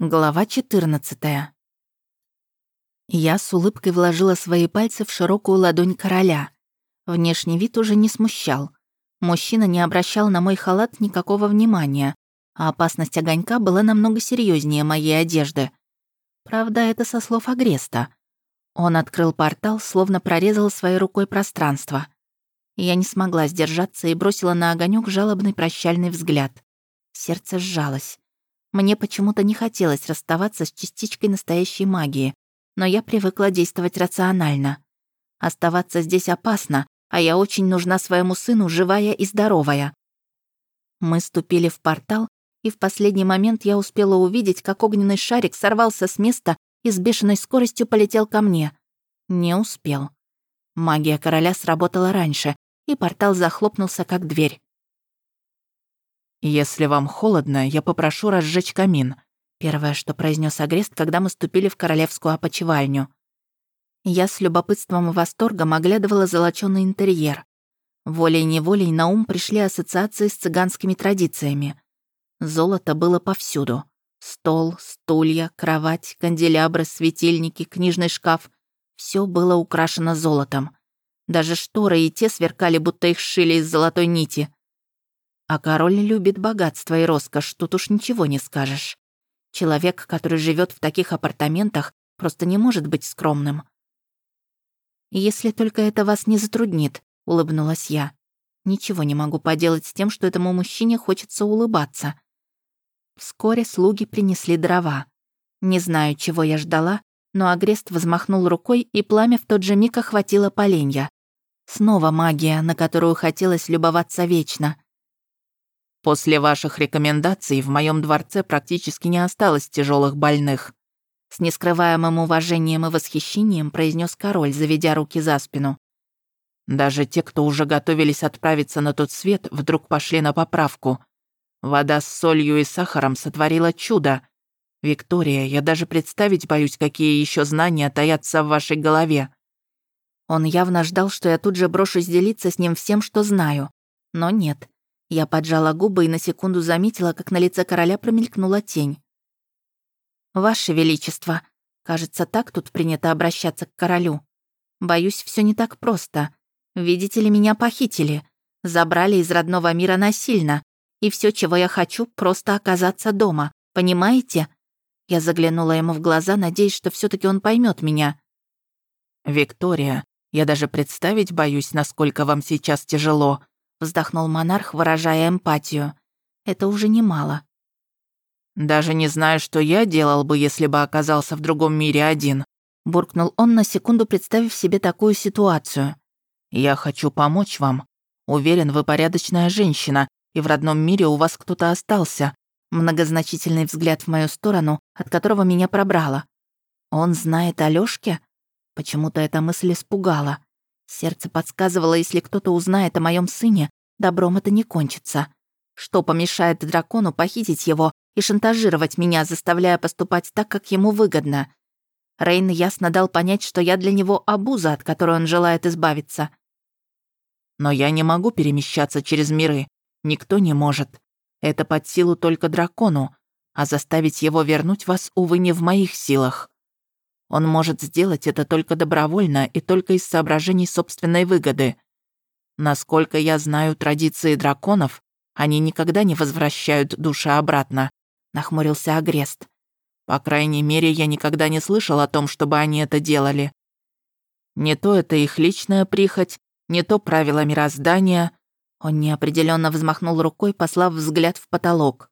Глава 14. Я с улыбкой вложила свои пальцы в широкую ладонь короля. Внешний вид уже не смущал. Мужчина не обращал на мой халат никакого внимания, а опасность огонька была намного серьезнее моей одежды. Правда, это со слов Агреста. Он открыл портал, словно прорезал своей рукой пространство. Я не смогла сдержаться и бросила на огонек жалобный прощальный взгляд. Сердце сжалось. Мне почему-то не хотелось расставаться с частичкой настоящей магии, но я привыкла действовать рационально. Оставаться здесь опасно, а я очень нужна своему сыну живая и здоровая. Мы ступили в портал, и в последний момент я успела увидеть, как огненный шарик сорвался с места и с бешеной скоростью полетел ко мне. Не успел. Магия короля сработала раньше, и портал захлопнулся, как дверь. «Если вам холодно, я попрошу разжечь камин», первое, что произнес Агрест, когда мы ступили в королевскую опочивальню. Я с любопытством и восторгом оглядывала золочёный интерьер. Волей-неволей на ум пришли ассоциации с цыганскими традициями. Золото было повсюду. Стол, стулья, кровать, канделябры, светильники, книжный шкаф. Все было украшено золотом. Даже шторы и те сверкали, будто их сшили из золотой нити. А король любит богатство и роскошь, тут уж ничего не скажешь. Человек, который живет в таких апартаментах, просто не может быть скромным. «Если только это вас не затруднит», — улыбнулась я. «Ничего не могу поделать с тем, что этому мужчине хочется улыбаться». Вскоре слуги принесли дрова. Не знаю, чего я ждала, но Агрест взмахнул рукой, и пламя в тот же миг охватило поленья. Снова магия, на которую хотелось любоваться вечно. После ваших рекомендаций в моем дворце практически не осталось тяжелых больных. С нескрываемым уважением и восхищением произнес король, заведя руки за спину. Даже те, кто уже готовились отправиться на тот свет, вдруг пошли на поправку. Вода с солью и сахаром сотворила чудо. Виктория, я даже представить боюсь, какие еще знания таятся в вашей голове. Он явно ждал, что я тут же брошусь делиться с ним всем, что знаю. Но нет. Я поджала губы и на секунду заметила, как на лице короля промелькнула тень. «Ваше Величество, кажется, так тут принято обращаться к королю. Боюсь, все не так просто. Видите ли, меня похитили. Забрали из родного мира насильно. И все, чего я хочу, просто оказаться дома. Понимаете?» Я заглянула ему в глаза, надеясь, что все таки он поймет меня. «Виктория, я даже представить боюсь, насколько вам сейчас тяжело», вздохнул монарх, выражая эмпатию. Это уже немало. Даже не знаю, что я делал бы, если бы оказался в другом мире один, буркнул он на секунду, представив себе такую ситуацию. Я хочу помочь вам. Уверен, вы порядочная женщина, и в родном мире у вас кто-то остался. Многозначительный взгляд в мою сторону, от которого меня пробрало. Он знает о Лёшке? Почему-то эта мысль испугала. Сердце подсказывало, если кто-то узнает о моем сыне, добром это не кончится. Что помешает дракону похитить его и шантажировать меня, заставляя поступать так, как ему выгодно? Рейн ясно дал понять, что я для него обуза, от которой он желает избавиться. Но я не могу перемещаться через миры. Никто не может. Это под силу только дракону, а заставить его вернуть вас, увы, не в моих силах. Он может сделать это только добровольно и только из соображений собственной выгоды. Насколько я знаю традиции драконов, они никогда не возвращают души обратно», — нахмурился Агрест. «По крайней мере, я никогда не слышал о том, чтобы они это делали. Не то это их личная прихоть, не то правила мироздания». Он неопределенно взмахнул рукой, послав взгляд в потолок.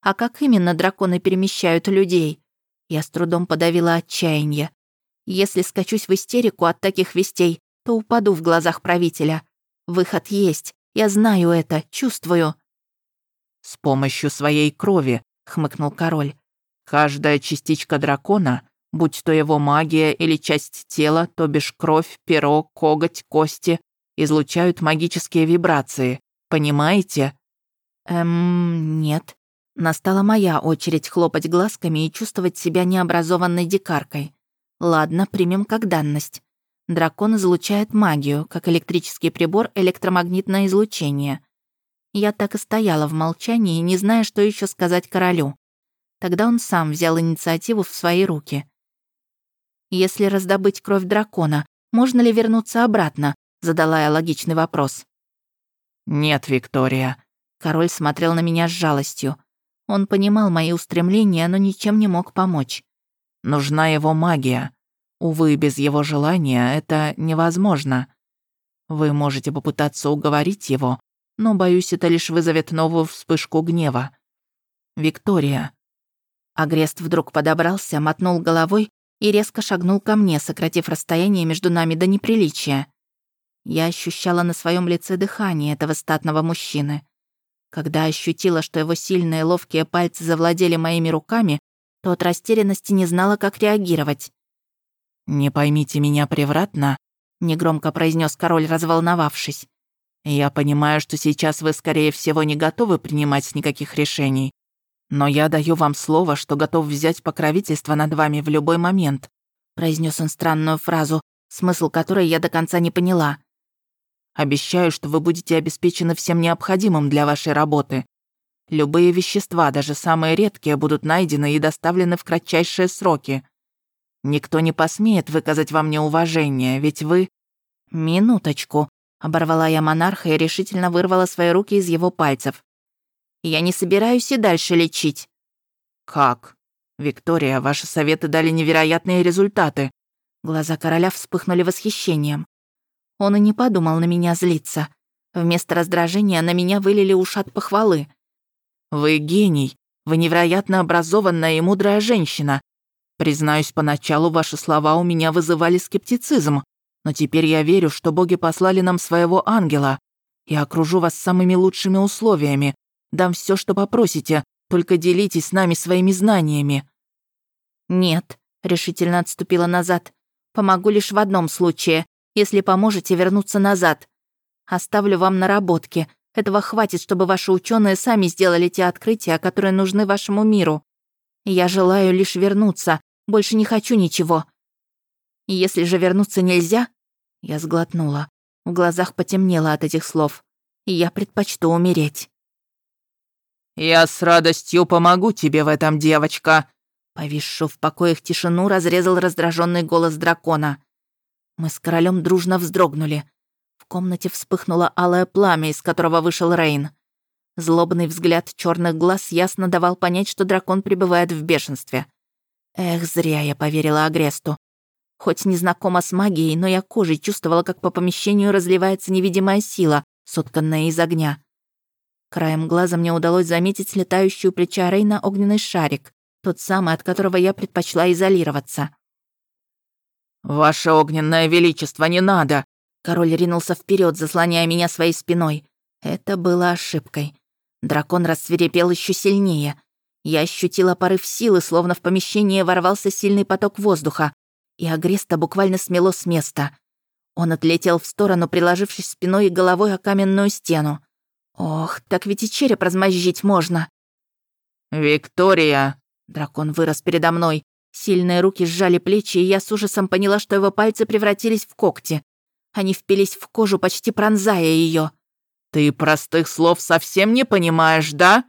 «А как именно драконы перемещают людей?» Я с трудом подавила отчаяние. Если скачусь в истерику от таких вестей, то упаду в глазах правителя. Выход есть. Я знаю это, чувствую. «С помощью своей крови», — хмыкнул король. «Каждая частичка дракона, будь то его магия или часть тела, то бишь кровь, перо, коготь, кости, излучают магические вибрации. Понимаете?» «Эм, нет», Настала моя очередь хлопать глазками и чувствовать себя необразованной дикаркой. Ладно, примем как данность. Дракон излучает магию, как электрический прибор электромагнитное излучение. Я так и стояла в молчании, не зная, что еще сказать королю. Тогда он сам взял инициативу в свои руки. «Если раздобыть кровь дракона, можно ли вернуться обратно?» Задала я логичный вопрос. «Нет, Виктория». Король смотрел на меня с жалостью. Он понимал мои устремления, но ничем не мог помочь. «Нужна его магия. Увы, без его желания это невозможно. Вы можете попытаться уговорить его, но, боюсь, это лишь вызовет новую вспышку гнева. Виктория». Агрест вдруг подобрался, мотнул головой и резко шагнул ко мне, сократив расстояние между нами до неприличия. Я ощущала на своем лице дыхание этого статного мужчины. Когда ощутила, что его сильные ловкие пальцы завладели моими руками, то от растерянности не знала, как реагировать. «Не поймите меня превратно», — негромко произнес король, разволновавшись. «Я понимаю, что сейчас вы, скорее всего, не готовы принимать никаких решений. Но я даю вам слово, что готов взять покровительство над вами в любой момент», произнес он странную фразу, смысл которой я до конца не поняла. Обещаю, что вы будете обеспечены всем необходимым для вашей работы. Любые вещества, даже самые редкие, будут найдены и доставлены в кратчайшие сроки. Никто не посмеет выказать вам неуважение, ведь вы...» «Минуточку», — оборвала я монарха и решительно вырвала свои руки из его пальцев. «Я не собираюсь и дальше лечить». «Как? Виктория, ваши советы дали невероятные результаты». Глаза короля вспыхнули восхищением. Он и не подумал на меня злиться. Вместо раздражения на меня вылили ушат похвалы. «Вы гений. Вы невероятно образованная и мудрая женщина. Признаюсь, поначалу ваши слова у меня вызывали скептицизм, но теперь я верю, что боги послали нам своего ангела. Я окружу вас самыми лучшими условиями, дам все, что попросите, только делитесь с нами своими знаниями». «Нет», — решительно отступила назад. «Помогу лишь в одном случае, если поможете вернуться назад. Оставлю вам наработки. Этого хватит, чтобы ваши ученые сами сделали те открытия, которые нужны вашему миру. Я желаю лишь вернуться, больше не хочу ничего. Если же вернуться нельзя, я сглотнула. В глазах потемнело от этих слов. Я предпочту умереть. «Я с радостью помогу тебе в этом, девочка!» Повисшую в покоях тишину разрезал раздраженный голос дракона. Мы с королем дружно вздрогнули. В комнате вспыхнуло алое пламя, из которого вышел Рейн. Злобный взгляд черных глаз ясно давал понять, что дракон пребывает в бешенстве. Эх, зря я поверила Агресту. Хоть не знакома с магией, но я кожей чувствовала, как по помещению разливается невидимая сила, сотканная из огня. Краем глаза мне удалось заметить летающую плеча Рейна огненный шарик, тот самый, от которого я предпочла изолироваться. «Ваше огненное величество, не надо!» Король ринулся вперед, заслоняя меня своей спиной. Это было ошибкой. Дракон рассверепел еще сильнее. Я ощутила порыв силы, словно в помещение ворвался сильный поток воздуха, и Агреста буквально смело с места. Он отлетел в сторону, приложившись спиной и головой о каменную стену. Ох, так ведь и череп размозжить можно. «Виктория!» Дракон вырос передо мной. Сильные руки сжали плечи, и я с ужасом поняла, что его пальцы превратились в когти. Они впились в кожу, почти пронзая ее. «Ты простых слов совсем не понимаешь, да?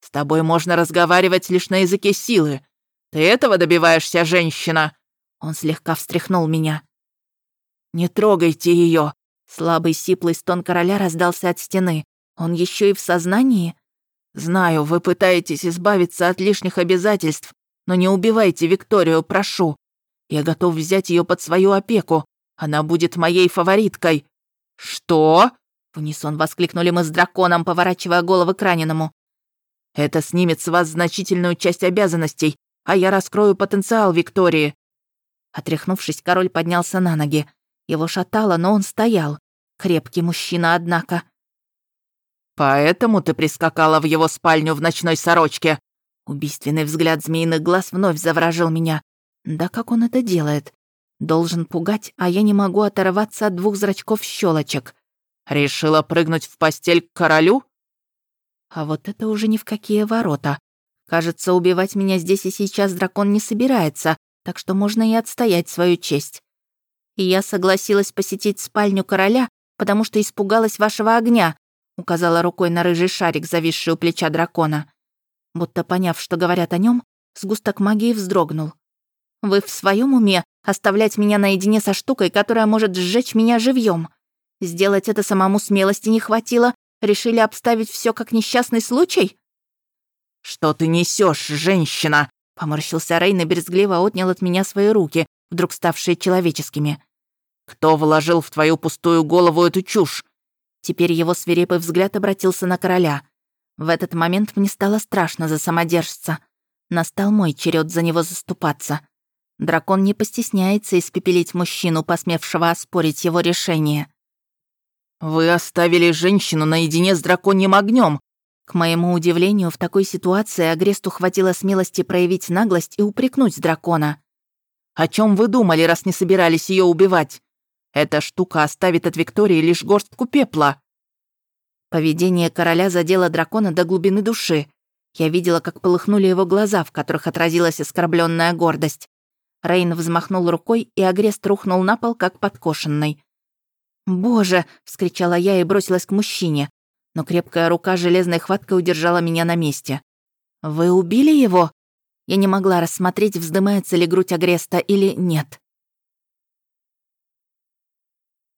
С тобой можно разговаривать лишь на языке силы. Ты этого добиваешься, женщина?» Он слегка встряхнул меня. «Не трогайте ее. Слабый сиплый стон короля раздался от стены. Он еще и в сознании? «Знаю, вы пытаетесь избавиться от лишних обязательств, но не убивайте Викторию, прошу. Я готов взять ее под свою опеку. Она будет моей фавориткой». «Что?» — в унисон воскликнули мы с драконом, поворачивая головы к раненому. «Это снимет с вас значительную часть обязанностей, а я раскрою потенциал Виктории». Отряхнувшись, король поднялся на ноги. Его шатало, но он стоял. Крепкий мужчина, однако. «Поэтому ты прискакала в его спальню в ночной сорочке?» Убийственный взгляд змеиных глаз вновь заворожил меня. Да как он это делает? Должен пугать, а я не могу оторваться от двух зрачков щелочек. Решила прыгнуть в постель к королю? А вот это уже ни в какие ворота. Кажется, убивать меня здесь и сейчас дракон не собирается, так что можно и отстоять свою честь. И я согласилась посетить спальню короля, потому что испугалась вашего огня, указала рукой на рыжий шарик, зависший у плеча дракона. Будто поняв, что говорят о нем, Сгусток магии вздрогнул. «Вы в своем уме оставлять меня наедине со штукой, которая может сжечь меня живьем? Сделать это самому смелости не хватило? Решили обставить все как несчастный случай?» «Что ты несешь, женщина?» Поморщился Рейн и брезгливо отнял от меня свои руки, вдруг ставшие человеческими. «Кто вложил в твою пустую голову эту чушь?» Теперь его свирепый взгляд обратился на короля. В этот момент мне стало страшно за самодержца. Настал мой черед за него заступаться. Дракон не постесняется испепелить мужчину, посмевшего оспорить его решение. «Вы оставили женщину наедине с драконьим огнем, к моему удивлению, в такой ситуации Агресту хватило смелости проявить наглость и упрекнуть дракона. «О чем вы думали, раз не собирались ее убивать? Эта штука оставит от Виктории лишь горстку пепла». Поведение короля задело дракона до глубины души. Я видела, как полыхнули его глаза, в которых отразилась оскорбленная гордость. Рейн взмахнул рукой, и Агрест рухнул на пол, как подкошенный. «Боже!» — вскричала я и бросилась к мужчине но крепкая рука железной хваткой удержала меня на месте. «Вы убили его?» Я не могла рассмотреть, вздымается ли грудь Агреста или нет.